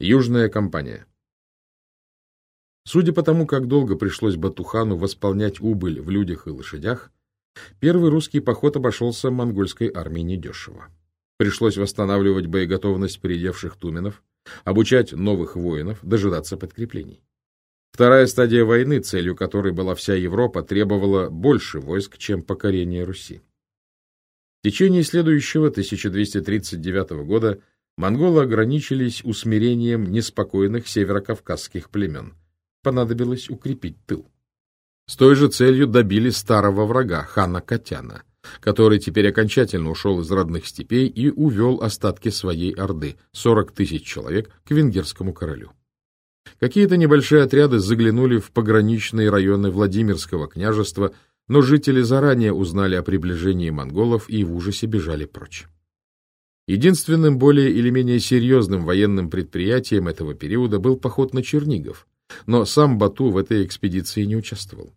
Южная компания Судя по тому, как долго пришлось Батухану восполнять убыль в людях и лошадях, первый русский поход обошелся монгольской армии недешево. Пришлось восстанавливать боеготовность переедевших туменов, обучать новых воинов, дожидаться подкреплений. Вторая стадия войны, целью которой была вся Европа, требовала больше войск, чем покорение Руси. В течение следующего 1239 года монголы ограничились усмирением неспокойных северокавказских племен – понадобилось укрепить тыл. С той же целью добили старого врага, хана Катяна, который теперь окончательно ушел из родных степей и увел остатки своей орды, 40 тысяч человек, к венгерскому королю. Какие-то небольшие отряды заглянули в пограничные районы Владимирского княжества, но жители заранее узнали о приближении монголов и в ужасе бежали прочь. Единственным более или менее серьезным военным предприятием этого периода был поход на Чернигов, но сам Бату в этой экспедиции не участвовал.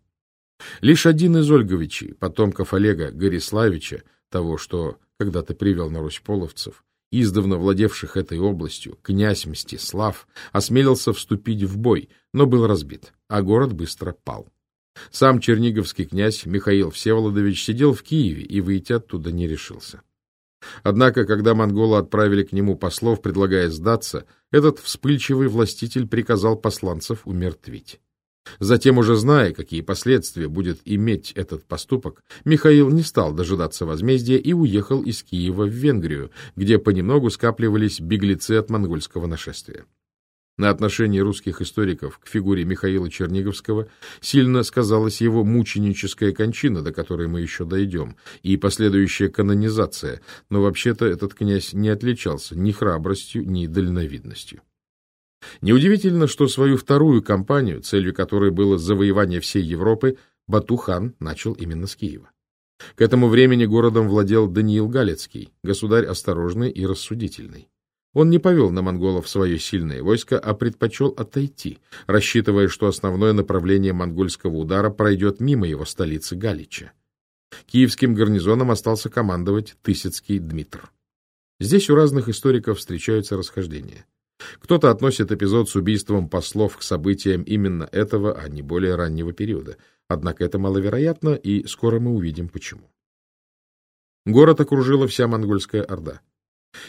Лишь один из Ольговичей, потомков Олега Гориславича, того, что когда-то привел на Русь половцев, издавна владевших этой областью, князь Мстислав, осмелился вступить в бой, но был разбит, а город быстро пал. Сам черниговский князь Михаил Всеволодович сидел в Киеве и выйти оттуда не решился. Однако, когда монголы отправили к нему послов, предлагая сдаться, этот вспыльчивый властитель приказал посланцев умертвить. Затем, уже зная, какие последствия будет иметь этот поступок, Михаил не стал дожидаться возмездия и уехал из Киева в Венгрию, где понемногу скапливались беглецы от монгольского нашествия. На отношении русских историков к фигуре Михаила Черниговского сильно сказалась его мученическая кончина, до которой мы еще дойдем, и последующая канонизация, но вообще-то этот князь не отличался ни храбростью, ни дальновидностью. Неудивительно, что свою вторую кампанию, целью которой было завоевание всей Европы, Батухан начал именно с Киева. К этому времени городом владел Даниил Галецкий, государь осторожный и рассудительный. Он не повел на монголов свое сильное войско, а предпочел отойти, рассчитывая, что основное направление монгольского удара пройдет мимо его столицы Галича. Киевским гарнизоном остался командовать Тысяцкий Дмитр. Здесь у разных историков встречаются расхождения. Кто-то относит эпизод с убийством послов к событиям именно этого, а не более раннего периода. Однако это маловероятно, и скоро мы увидим почему. Город окружила вся монгольская орда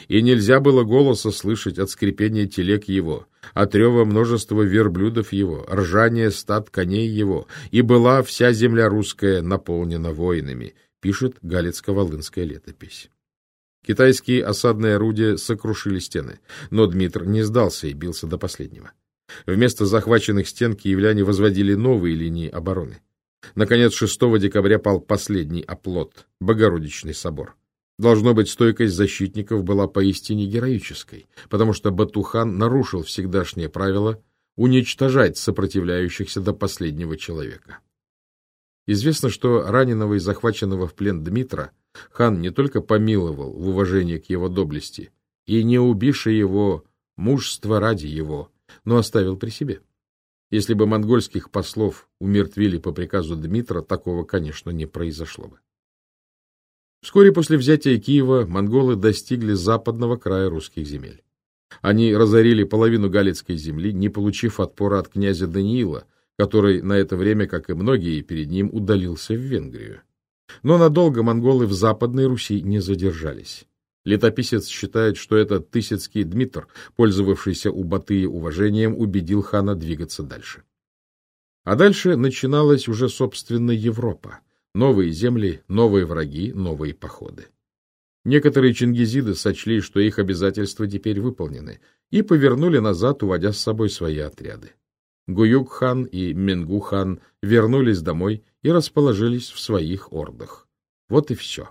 и нельзя было голоса слышать от скрипения телег его, от рева множества верблюдов его, ржания стад коней его, и была вся земля русская наполнена воинами, пишет Галицко-Волынская летопись. Китайские осадные орудия сокрушили стены, но Дмитр не сдался и бился до последнего. Вместо захваченных стен киевляне возводили новые линии обороны. Наконец, 6 декабря пал последний оплот – Богородичный собор. Должно быть, стойкость защитников была поистине героической, потому что Батухан нарушил всегдашнее правило уничтожать сопротивляющихся до последнего человека. Известно, что раненого и захваченного в плен Дмитра хан не только помиловал в уважении к его доблести и не убивший его мужество ради его, но оставил при себе. Если бы монгольских послов умертвили по приказу Дмитра, такого, конечно, не произошло бы. Вскоре после взятия Киева монголы достигли западного края русских земель. Они разорили половину Галицкой земли, не получив отпора от князя Даниила, который на это время, как и многие перед ним, удалился в Венгрию. Но надолго монголы в Западной Руси не задержались. Летописец считает, что этот Тысяцкий Дмитр, пользовавшийся у Батыя уважением, убедил хана двигаться дальше. А дальше начиналась уже, собственно, Европа, Новые земли, новые враги, новые походы. Некоторые чингизиды сочли, что их обязательства теперь выполнены, и повернули назад, уводя с собой свои отряды. Гуюк-хан и Менгу-хан вернулись домой и расположились в своих ордах. Вот и все.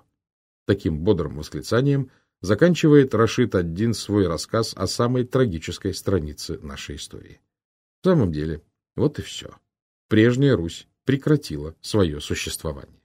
Таким бодрым восклицанием заканчивает Рашид один свой рассказ о самой трагической странице нашей истории. В самом деле, вот и все. Прежняя Русь прекратила свое существование.